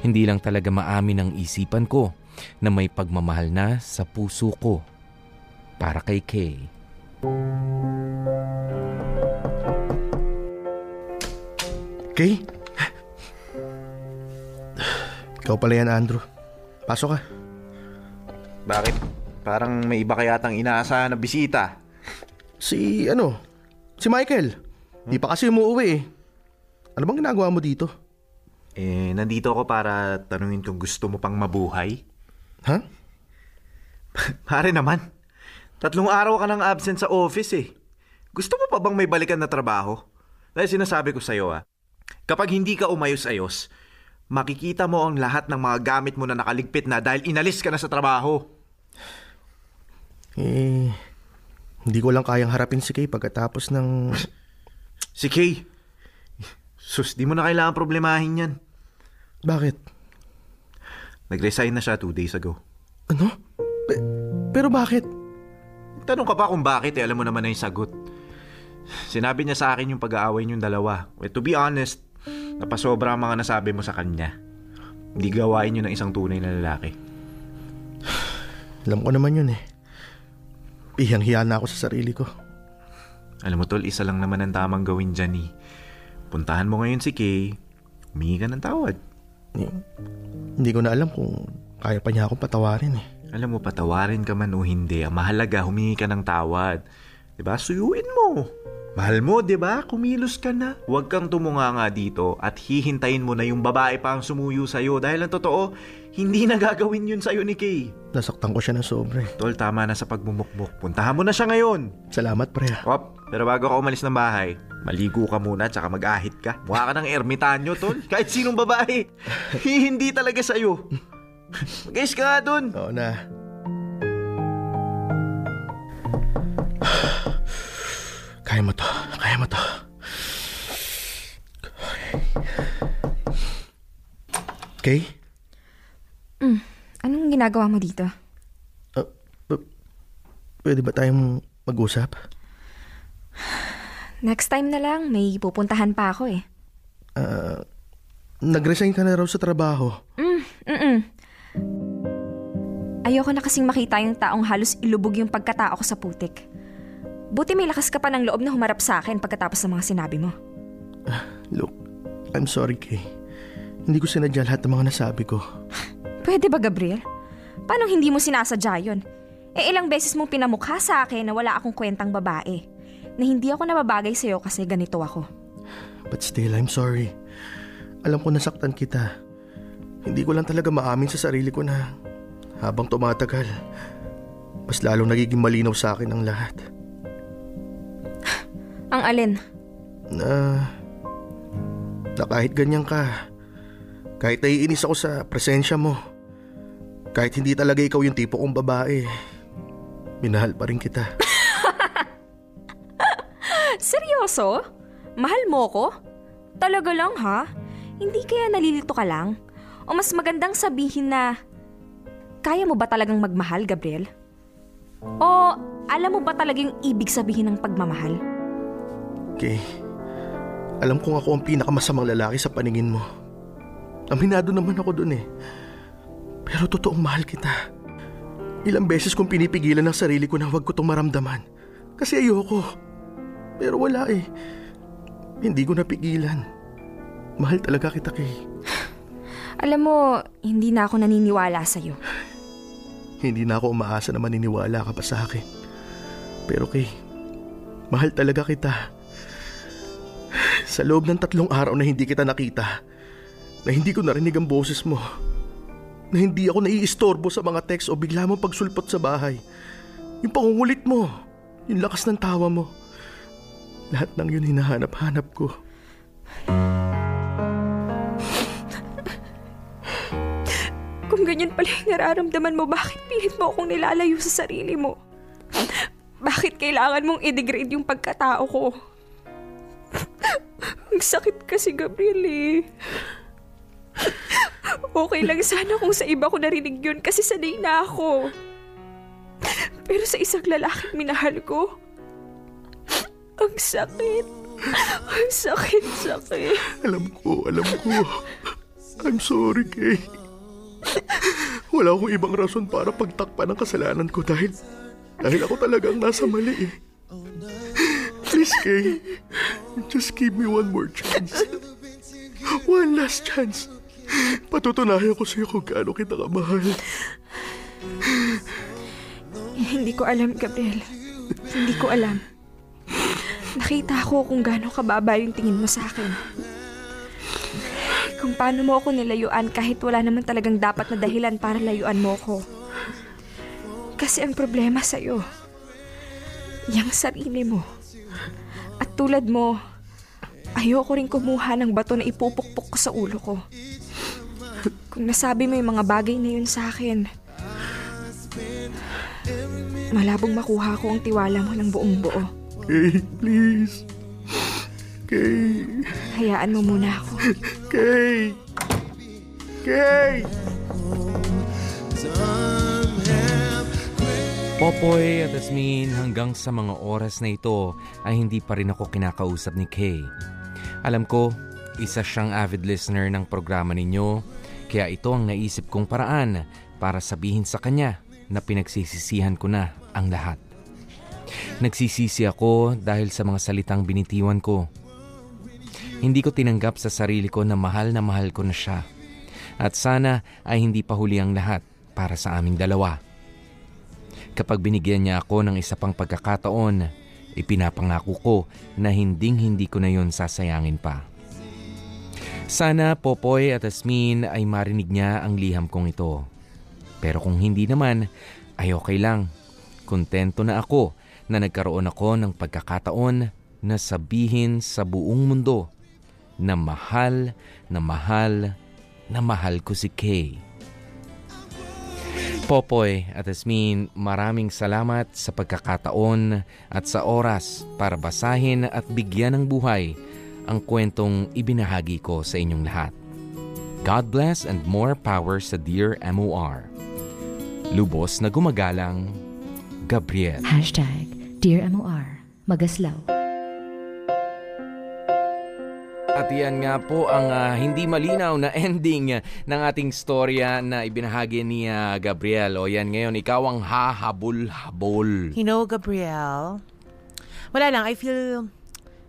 Hindi lang talaga maamin ang isipan ko na may pagmamahal na sa puso ko para kay Kay. Kay? Ikaw pala yan, Andrew. Pasok ka. Bakit? Parang may iba kaya tang inaasahan na bisita. Si, ano? Si Michael. Di pa kasi umuwi eh. Ano bang ginagawa mo dito? Eh, nandito ako para tanungin kung gusto mo pang mabuhay. Ha? Pare naman, tatlong araw ka nang absent sa office eh. Gusto mo pa bang may balikan na trabaho? Dahil sinasabi ko sa'yo ah, kapag hindi ka umayos-ayos, makikita mo ang lahat ng mga gamit mo na nakaligpit na dahil inalis ka na sa trabaho. Eh, hindi ko lang kayang harapin si Kay pagkatapos ng... Si Kay, sus, di mo na kailangan problemahin yan. Bakit? Nag-resign na siya two days ago. Ano? Pe- pero bakit? Tanong ka pa kung bakit, eh, alam mo naman na yung sagot. Sinabi niya sa akin yung pag-aaway niyong dalawa. Well, to be honest, napasobra ang mga nasabi mo sa kanya. Hindi gawain yun ng isang tunay na lalaki. Alam ko naman yun eh. Iyang-hiya na ako sa sarili ko. Alam mo tol, isa lang naman ang tamang gawin dyan eh. Puntahan mo ngayon si Kay, humingi ka ng tawad. Eh, Hindi ko na alam kung kaya pa niya akong patawarin eh. Alam mo, patawarin ka man o hindi, ang mahalaga, humingi ka ng tawad. 'Di ba? Suyuin mo. Mahal mo, 'di ba? Kumilos ka na. Huwag kang tumunga nga dito at hihintayin mo na yung babae pa ang sumuyo sa'yo dahil ang totoo, hindi na gagawin yun sa'yo ni Kay. Nasaktan ko siya ng sobre. Tol, tama na sa pagmumukmuk. Puntahan mo na siya ngayon. Salamat pre. Op, pero bago ka umalis ng bahay, maligo ka muna tsaka mag-ahit ka. Mukha ka ng ermitanyo, tol. Kahit sinong babae. hindi talaga sa'yo. Mag-ayos ka nga dun. Oo na. Kaya mo to. Kaya mo to. Kay? Anong ginagawa mo dito? Uh, p- pwede ba tayong mag-usap? Next time na lang, may pupuntahan pa ako eh. Uh, nag-resign ka na raw sa trabaho. Mm, mm Ayoko na kasing makita yung taong halos ilubog yung pagkatao ko sa putik. Buti may lakas ka pa ng loob na humarap sa akin pagkatapos ng mga sinabi mo. Look, I'm sorry, Kay. Hindi ko sinadya lahat ng mga nasabi ko. Pwede ba, Gabriel? Paano hindi mo sinasadya yun? Eh ilang beses mong pinamukha sa akin na wala akong kwentang babae. Na hindi ako nababagay sa'yo kasi ganito ako. But still, I'm sorry. Alam ko nasaktan kita. Hindi ko lang talaga maamin sa sarili ko na habang tumatagal, mas lalong nagiging malinaw sa akin ang lahat. Ang alin? Na, na kahit ganyan ka, kahit naiinis ako sa presensya mo, kahit hindi talaga ikaw yung tipo kong babae, minahal pa rin kita. Seryoso? Mahal mo ko? Talaga lang ha? Hindi kaya nalilito ka lang? O mas magandang sabihin na, kaya mo ba talagang magmahal, Gabriel? O alam mo ba talagang ibig sabihin ng pagmamahal? Okay. Alam kong ako ang pinakamasamang lalaki sa paningin mo. Aminado naman ako dun eh. Pero totoong mahal kita. Ilang beses kong pinipigilan ng sarili ko na huwag ko itong maramdaman. Kasi ayoko. Pero wala eh. Hindi ko napigilan. Mahal talaga kita kay. Alam mo, hindi na ako naniniwala sa'yo. Hindi na ako umaasa na maniniwala ka pa sa akin. Pero kay, mahal talaga kita. Sa loob ng tatlong araw na hindi kita nakita, na hindi ko narinig ang boses mo, na hindi ako naiistorbo sa mga text o bigla mong pagsulpot sa bahay, yung pangungulit mo, yung lakas ng tawa mo, lahat ng yun hinahanap-hanap ko. Kung ganyan pala yung nararamdaman mo, bakit pilit mo akong nilalayo sa sarili mo? Bakit kailangan mong i-degrade yung pagkatao ko? Ang sakit kasi, Gabriel eh. Okay lang sana kung sa iba ko narinig yun kasi sanay na ako. Pero sa isang lalaking minahal ko, ang sakit. Ang sakit, sakit. Alam ko, alam ko. I'm sorry, Kay. Wala akong ibang rason para pagtakpan ang kasalanan ko dahil dahil ako talagang nasa mali eh. Please, Kay. Just give me one more chance. One last chance. Patutunayan ko sa'yo kung gaano kita kamahal. Hindi ko alam, Gabriel. Hindi ko alam. Nakita ko kung gaano kababa yung tingin mo sa akin. Kung paano mo ako nilayuan kahit wala naman talagang dapat na dahilan para layuan mo ako. Kasi ang problema sa'yo, yung sarili mo. Tulad mo, ayoko rin kumuha ng bato na ipupukpok ko sa ulo ko. Kung nasabi mo yung mga bagay na yun sa akin, malabong makuha ko ang tiwala mo ng buong buo. Kay, please. Kay, Hayaan mo muna ako. Kay. Kay! Popoy at Asmin hanggang sa mga oras na ito ay hindi pa rin ako kinakausap ni Kay. Alam ko, isa siyang avid listener ng programa ninyo, kaya ito ang naisip kong paraan para sabihin sa kanya na pinagsisisihan ko na ang lahat. Nagsisisi ako dahil sa mga salitang binitiwan ko. Hindi ko tinanggap sa sarili ko na mahal na mahal ko na siya. At sana ay hindi pa huli ang lahat para sa aming dalawa. Kapag binigyan niya ako ng isa pang pagkakataon, ipinapangako ko na hinding hindi ko na yon sasayangin pa. Sana Popoy at Asmin ay marinig niya ang liham kong ito. Pero kung hindi naman, ay okay lang. Kontento na ako na nagkaroon ako ng pagkakataon na sabihin sa buong mundo na mahal, na mahal, na mahal ko si Kay. Popoy at Asmin, maraming salamat sa pagkakataon at sa oras para basahin at bigyan ng buhay ang kwentong ibinahagi ko sa inyong lahat. God bless and more power sa Dear MOR. Lubos na gumagalang, Gabriel. Hashtag Dear MOR Magaslaw At yan nga po ang ah, hindi malinaw na ending ng ating storya na ibinahagi ni ah, Gabriel. O yan ngayon, ikaw ang hahabol-habol. You know, Gabriel, wala lang, I feel,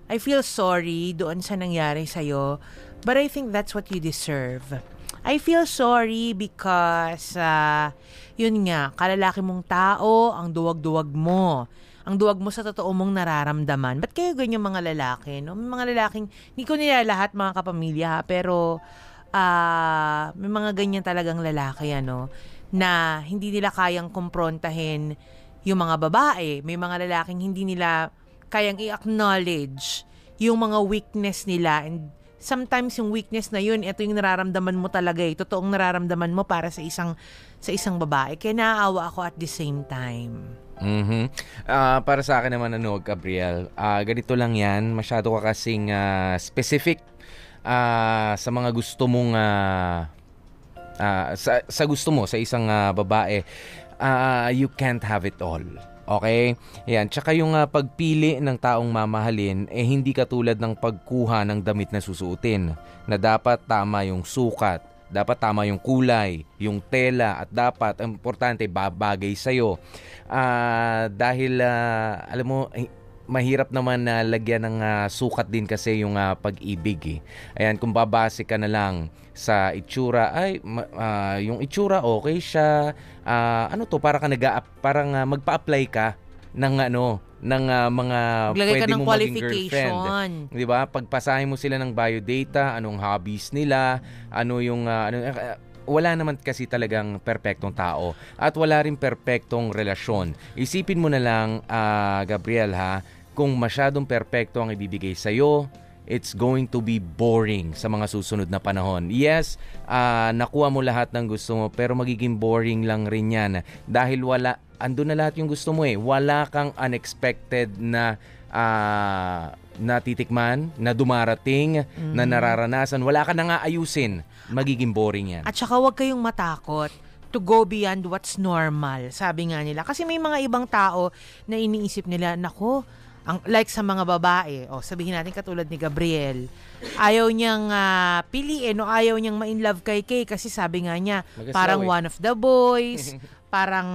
I feel sorry doon sa nangyari sa'yo, but I think that's what you deserve. I feel sorry because, uh, yun nga, kalalaki mong tao, ang duwag-duwag mo. Ang duwag mo sa totoo mong nararamdaman. Ba't kayo ganyan mga lalaki? No? May mga lalaking, hindi ko nila lahat mga kapamilya ha, pero ah may mga ganyan talagang lalaki ano, na hindi nila kayang kumprontahin yung mga babae. May mga lalaking hindi nila kayang i-acknowledge yung mga weakness nila and sometimes yung weakness na yun, ito yung nararamdaman mo talaga eh. Totoong nararamdaman mo para sa isang sa isang babae. Kaya naaawa ako at the same time. Mhm. Ah, para sa akin naman ano, Gabriel, ah, ganito lang 'yan, masyado ka kasing ah, specific ah, sa mga gusto mong ah, ah, sa, sa gusto mo sa isang ah, babae. Ah, you can't have it all. Okay? Yan. Tsaka yung ah, pagpili ng taong mamahalin, eh hindi katulad ng pagkuha ng damit na susuotin. Na dapat tama yung sukat, dapat tama yung kulay, yung tela, at dapat, importante, babagay sa'yo. Ah, dahil, ah, alam mo, eh, mahirap naman na lagyan ng ah, sukat din kasi yung ah, pag-ibig eh. Ayan, kung babase ka na lang sa itsura, ay, ah, yung itsura okay siya. Ah, ano to, para ka nag parang ah, magpa-apply ka ng ano, ng ah, mga Maglagay pwede mo maging girlfriend. 'Di ba? Pagpasahin mo sila ng biodata, anong hobbies nila, ano yung ah, ano ah, wala naman kasi talagang perpektong tao at wala rin perpektong relasyon. Isipin mo na lang, ah, Gabriel ha, kung masyadong perpekto ang ibibigay sa'yo, it's going to be boring sa mga susunod na panahon. Yes, ah, nakuha mo lahat ng gusto mo, pero magiging boring lang rin yan. Dahil wala, andun na lahat yung gusto mo eh. Wala kang unexpected na ah, natitikman, na dumarating, na nararanasan. Wala ka na nga ayusin. Magiging boring yan. At saka huwag kayong matakot to go beyond what's normal, sabi nga nila. Kasi may mga ibang tao na iniisip nila, nako, ang, like sa mga babae, o sabihin natin katulad ni Gabriel, ayaw niyang ah, piliin o ayaw niyang ma-inlove kay Kay kasi sabi nga niya, Magaslaw parang eh. one of the boys, parang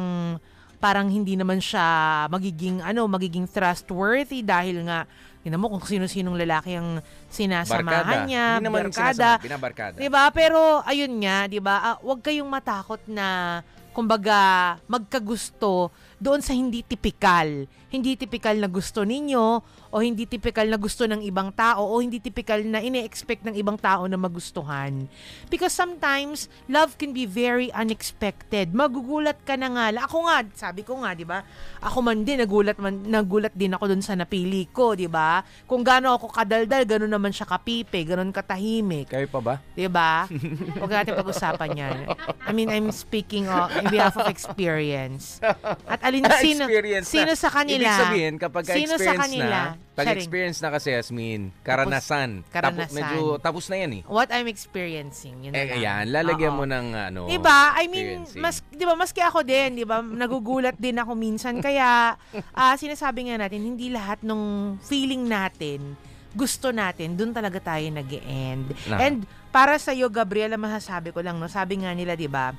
parang hindi naman siya magiging ano magiging trustworthy dahil nga Tingnan mo kung sino-sinong lalaki ang sinasamahan Barkada. niya, Hindi naman barkada. binabarkada. 'Di ba? Pero ayun nga, 'di ba? Ah, huwag kayong matakot na kumbaga magkagusto doon sa hindi tipikal. Hindi tipikal na gusto ninyo o hindi tipikal na gusto ng ibang tao o hindi tipikal na ine-expect ng ibang tao na magustuhan. Because sometimes love can be very unexpected. Magugulat ka na nga. Ako nga, sabi ko nga, 'di ba? Ako man din nagulat man nagulat din ako doon sa napili ko, 'di ba? Kung gaano ako kadaldal, ganoon naman siya kapipe, ganoon katahimik. Kayo pa ba? 'Di ba? Huwag natin pag-usapan 'yan. I mean, I'm speaking of, in behalf of experience. At alin sino experience sino sa kanila? Ibig sabihin, kapag sino sa experience kanila? na, pag Sharing. experience na kasi, Yasmin, karanasan. Tapo- karanasan. medyo tapos na yan eh. What I'm experiencing, yun Eh, lang. ayan, lalagyan Oo. mo ng ano, Diba? I mean, mas, di ba, maski ako din, di ba, nagugulat din ako minsan. Kaya, ah, sinasabi nga natin, hindi lahat ng feeling natin, gusto natin, dun talaga tayo nag end Na. And para sa iyo, Gabriela, masasabi ko lang, no, sabi nga nila, di ba,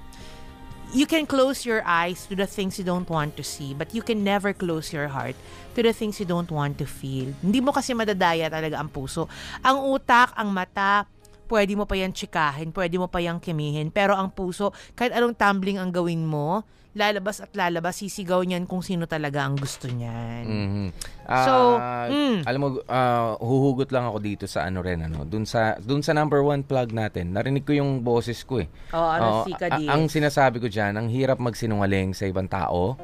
you can close your eyes to the things you don't want to see, but you can never close your heart to the things you don't want to feel. Hindi mo kasi madadaya talaga ang puso. Ang utak, ang mata, pwede mo pa yan tsikahin, pwede mo pa yan kimihin, pero ang puso, kahit anong tumbling ang gawin mo, lalabas at lalabas, sisigaw niyan kung sino talaga ang gusto niyan. Mhm. So, Ah, mm. alam mo, ah, huhugot lang ako dito sa ano rin, ano, dun sa, dun sa number one plug natin. Narinig ko yung boses ko eh. Oo, ano, Oo, si Ka a- Diaz. ang sinasabi ko dyan, ang hirap magsinungaling sa ibang tao.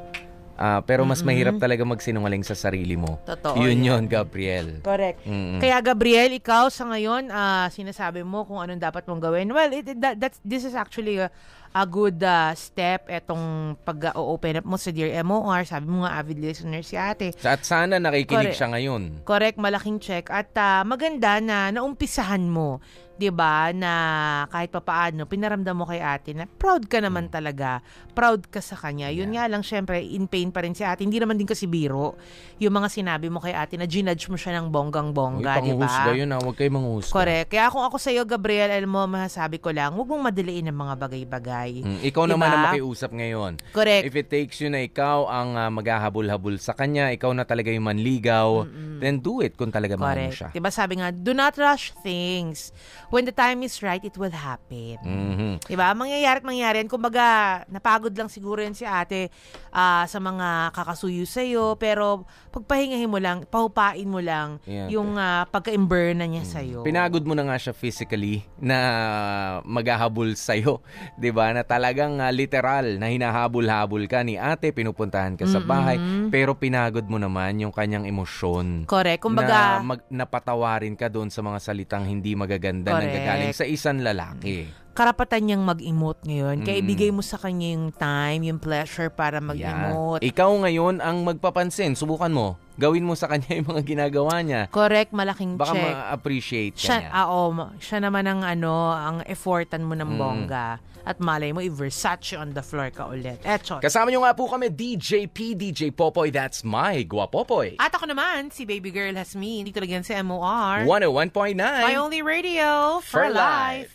Ah, pero mas mahirap talaga magsinungaling sa sarili mo. Totoo Yun yun, Gabriel. Correct. Mm-mm. Kaya Gabriel, ikaw sa ngayon, ah, sinasabi mo kung anong dapat mong gawin. Well, it, it- that, that's, this is actually a, a good ah, step etong pag-open up mo sa Dear MOR. Sabi mo nga, avid listener si ate. At sana nakikinig Correct. siya ngayon. Correct, malaking check. At ah, maganda na naumpisahan mo, 'di ba, na kahit papaano pinaramdam mo kay ate na proud ka naman talaga. Proud ka sa kanya. Yun nga lang syempre in pain pa rin si ate. Hindi naman din kasi biro yung mga sinabi mo kay ate na ginudge mo siya ng bonggang-bongga, 'di ba? yun ha. Huwag kayo manguhusga. Correct. Kaya kung ako sa iyo, Gabriel, alam mo, masasabi ko lang, huwag mong madaliin ang mga bagay-bagay. Mm, ikaw Diba? naman ang makiusap ngayon. Correct. If it takes you na ikaw ang ah, maghahabol-habol sa kanya, ikaw na talaga yung manligaw, then do it kung talaga mahal mo siya. Diba sabi nga, do not rush things. When the time is right, it will happen. Mhm. Diba? Mangyayari at mangyayari. yan. Kumbaga, napagod lang siguro yan si ate ah, sa mga kakasuyo sa'yo. Pero, pagpahingahin mo lang, pahupain mo lang Yan. yung uh, pagka-imburn na niya sa'yo. Pinagod mo na nga siya physically na maghahabol sa'yo. ba Na talagang ah, literal na hinahabol-habol ka ni ate, pinupuntahan ka sa bahay, pero pinagod mo naman yung kanyang emosyon. Correct. na Kumbaga, mag, napatawarin ka doon sa mga salitang hindi magaganda na Correct. gagaling sa isang lalaki. karapatan niyang mag-emote ngayon. Kaya Mm. ibigay mo sa kanya yung time, yung pleasure para mag-emote. Yan. Ikaw ngayon ang magpapansin. Subukan mo. Gawin mo sa kanya yung mga ginagawa niya. Correct, malaking Baka check. ma-appreciate ka Siya, niya. ah, oo, ma- siya naman ang ano, ang effortan mo ng Mm. bongga. At malay mo, i-Versace on the floor ka ulit. Eto. Kasama niyo nga po kami, DJ P, DJ Popoy. That's my Guapopoy. At ako naman, si Baby Girl Hasmin. Dito lang yan sa MOR. 101.9. My only radio for, For life.